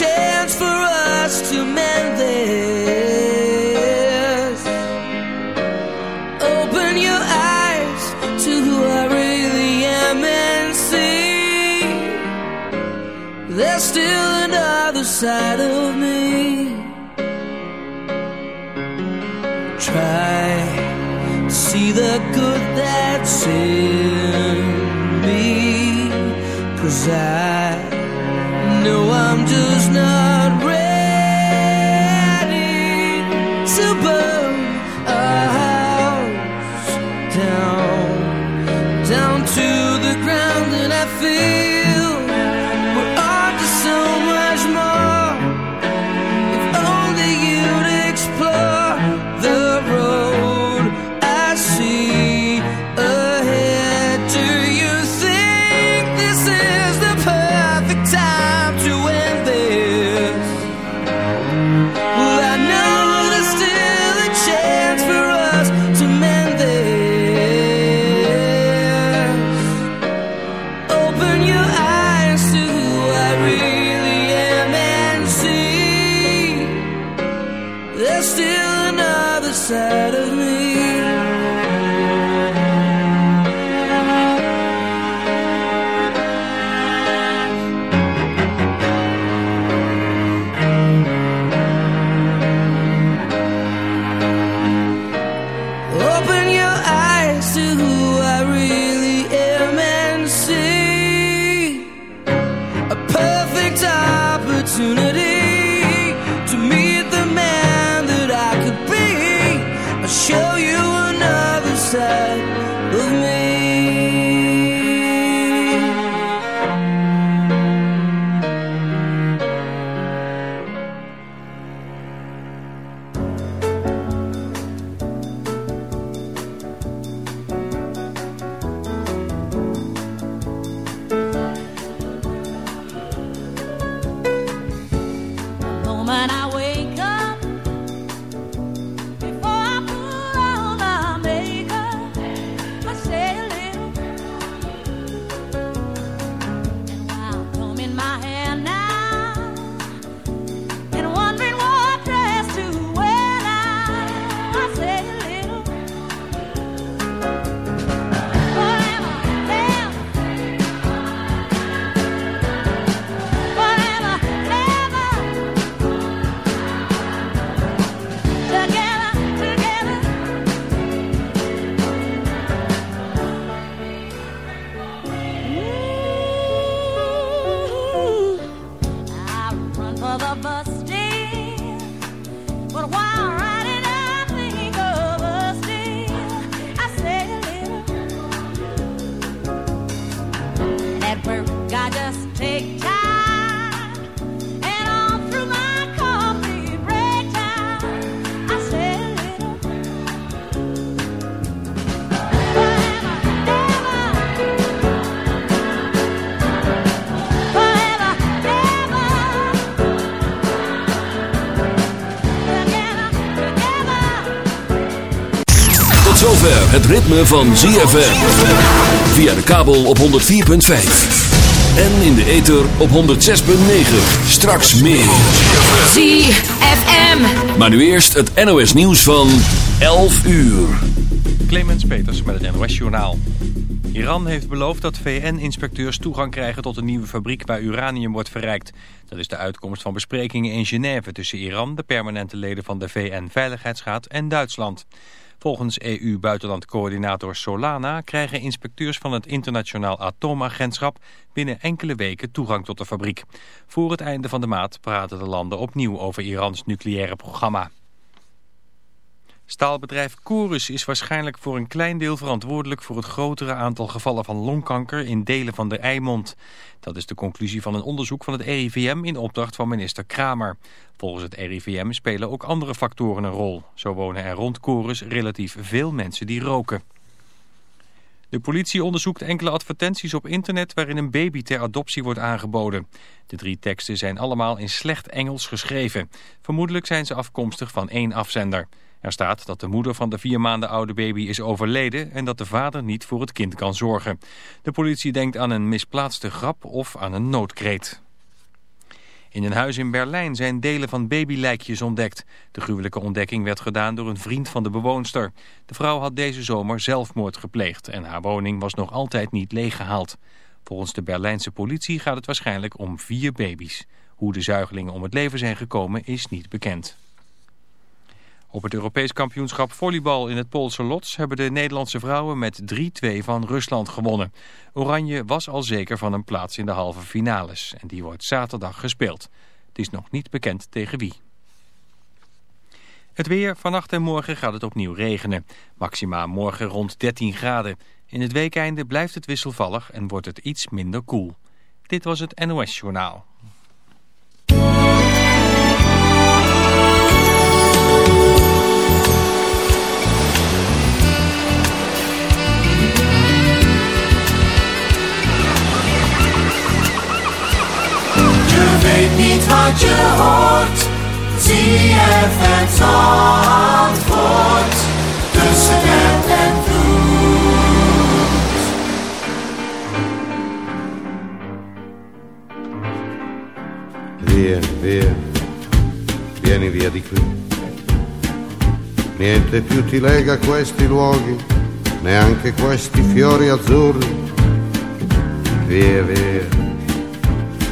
chance for us to mend this. Open your eyes to who I really am and see there's still another side of me. Try to see the good that's in me. Cause I het ritme van ZFM. Via de kabel op 104.5. En in de ether op 106.9. Straks meer. ZFM. Maar nu eerst het NOS nieuws van 11 uur. Clemens Peters met het NOS Journaal. Iran heeft beloofd dat VN-inspecteurs toegang krijgen tot een nieuwe fabriek waar uranium wordt verrijkt. Dat is de uitkomst van besprekingen in Genève tussen Iran, de permanente leden van de VN-veiligheidsraad en Duitsland. Volgens EU-buitenlandcoördinator Solana krijgen inspecteurs van het Internationaal Atoomagentschap binnen enkele weken toegang tot de fabriek. Voor het einde van de maand praten de landen opnieuw over Irans nucleaire programma. Staalbedrijf Corus is waarschijnlijk voor een klein deel verantwoordelijk voor het grotere aantal gevallen van longkanker in delen van de Eimond. Dat is de conclusie van een onderzoek van het RIVM in opdracht van minister Kramer. Volgens het RIVM spelen ook andere factoren een rol. Zo wonen er rond Corus relatief veel mensen die roken. De politie onderzoekt enkele advertenties op internet waarin een baby ter adoptie wordt aangeboden. De drie teksten zijn allemaal in slecht Engels geschreven. Vermoedelijk zijn ze afkomstig van één afzender. Er staat dat de moeder van de vier maanden oude baby is overleden en dat de vader niet voor het kind kan zorgen. De politie denkt aan een misplaatste grap of aan een noodkreet. In een huis in Berlijn zijn delen van babylijkjes ontdekt. De gruwelijke ontdekking werd gedaan door een vriend van de bewoonster. De vrouw had deze zomer zelfmoord gepleegd en haar woning was nog altijd niet leeggehaald. Volgens de Berlijnse politie gaat het waarschijnlijk om vier baby's. Hoe de zuigelingen om het leven zijn gekomen is niet bekend. Op het Europees kampioenschap volleybal in het Poolse Lots hebben de Nederlandse vrouwen met 3-2 van Rusland gewonnen. Oranje was al zeker van een plaats in de halve finales en die wordt zaterdag gespeeld. Het is nog niet bekend tegen wie. Het weer, vannacht en morgen gaat het opnieuw regenen. Maxima morgen rond 13 graden. In het weekeinde blijft het wisselvallig en wordt het iets minder koel. Dit was het NOS Journaal. Niet wat je hoort. ZFM Zandvoort. Tussen app en vloed. Via, vieni via di qui. Niente più ti lega questi luoghi, neanche questi fiori azzurri. Via, via,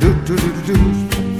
Dur dur dur dur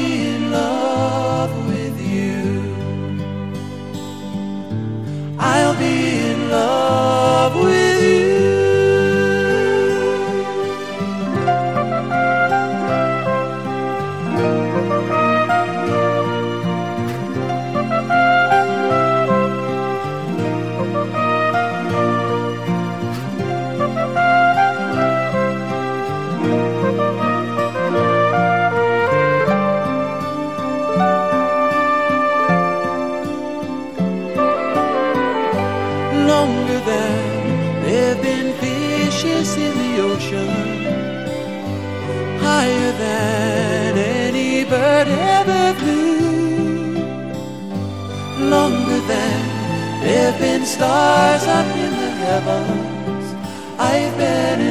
been stars up in the heavens. I've been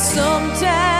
Sometimes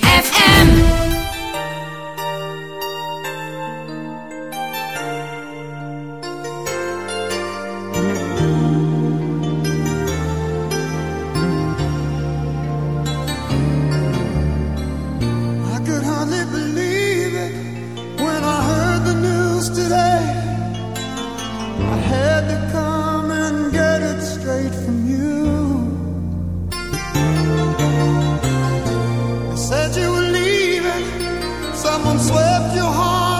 Someone swept your heart.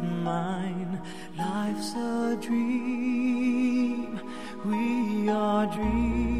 With mine. Life's a dream, we are dreaming.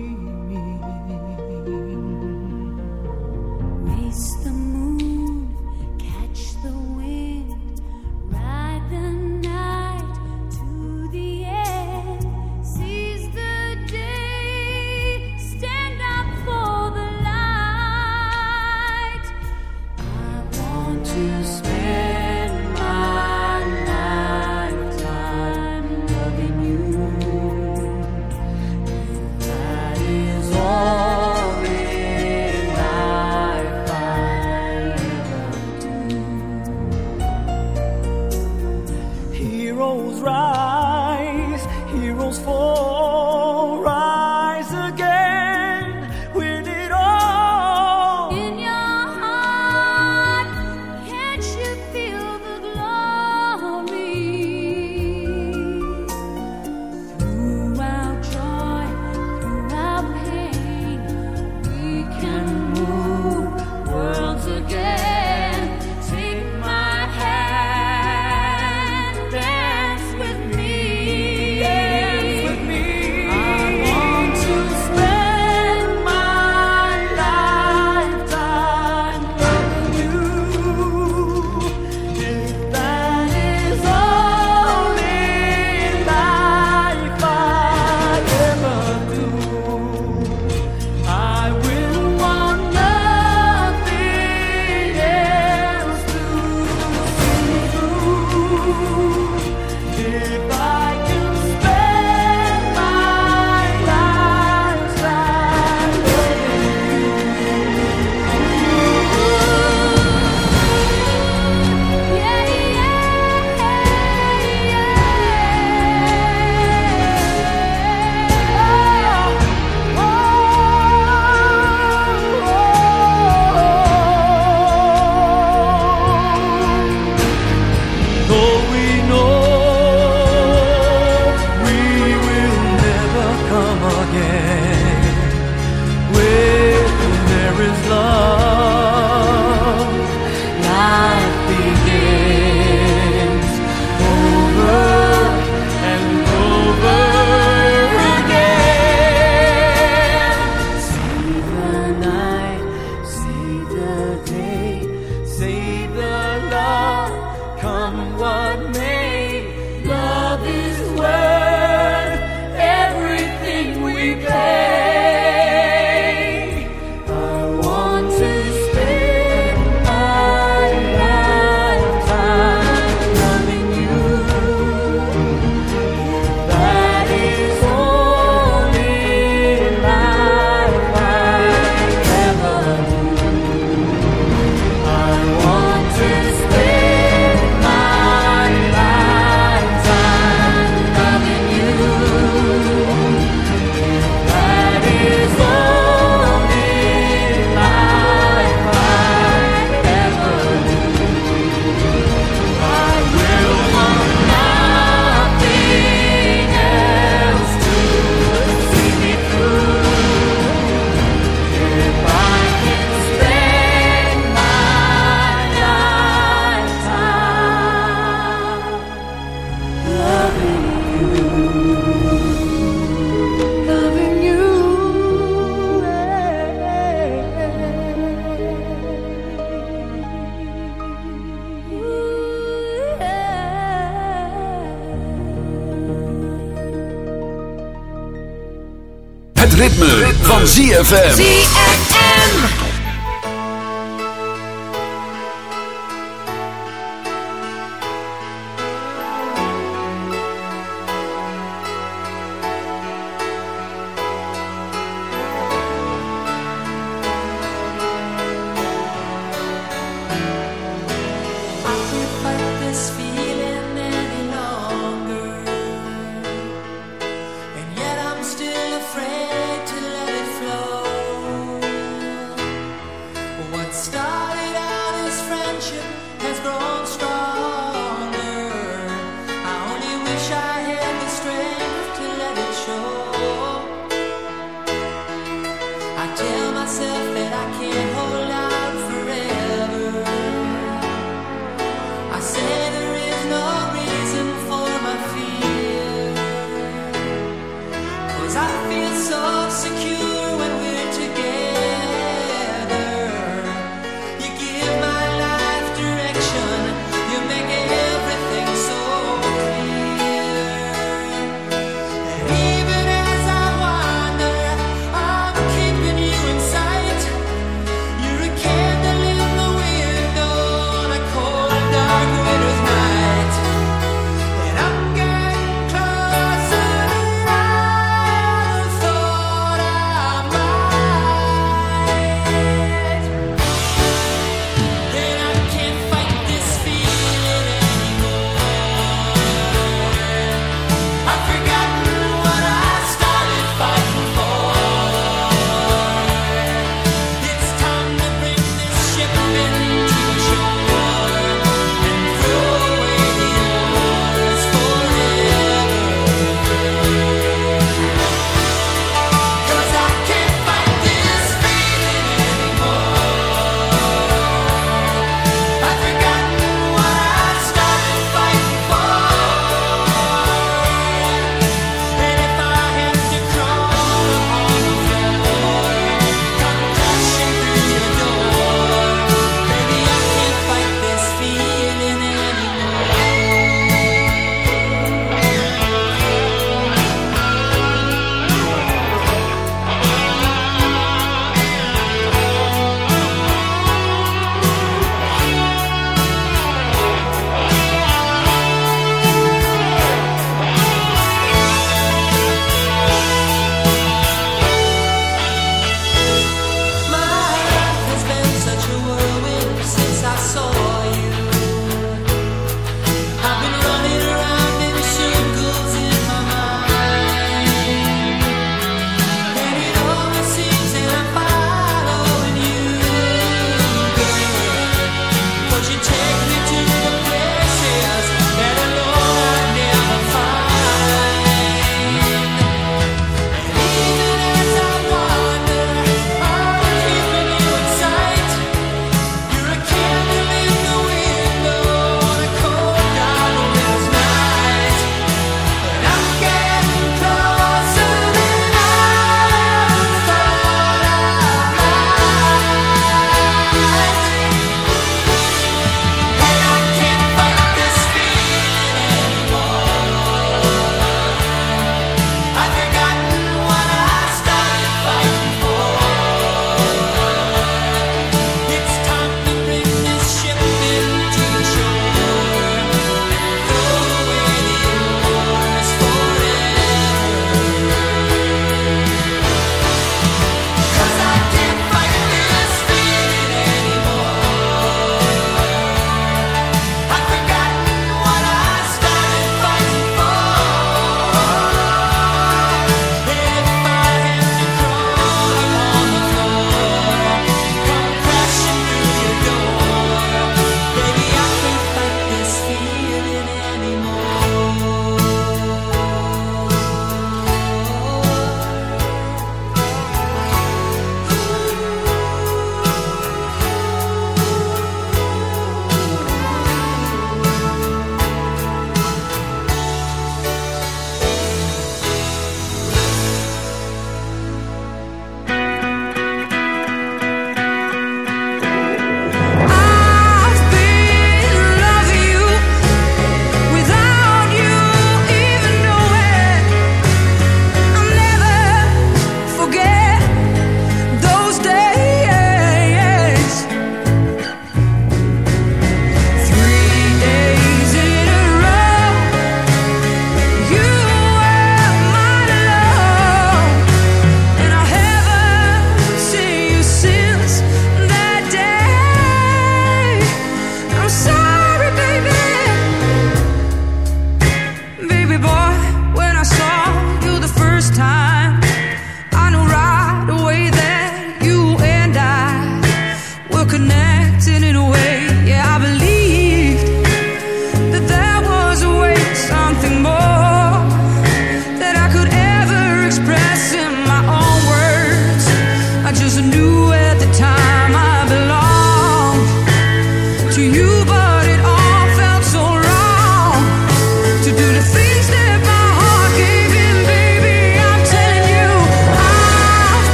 ZFM. ZFM.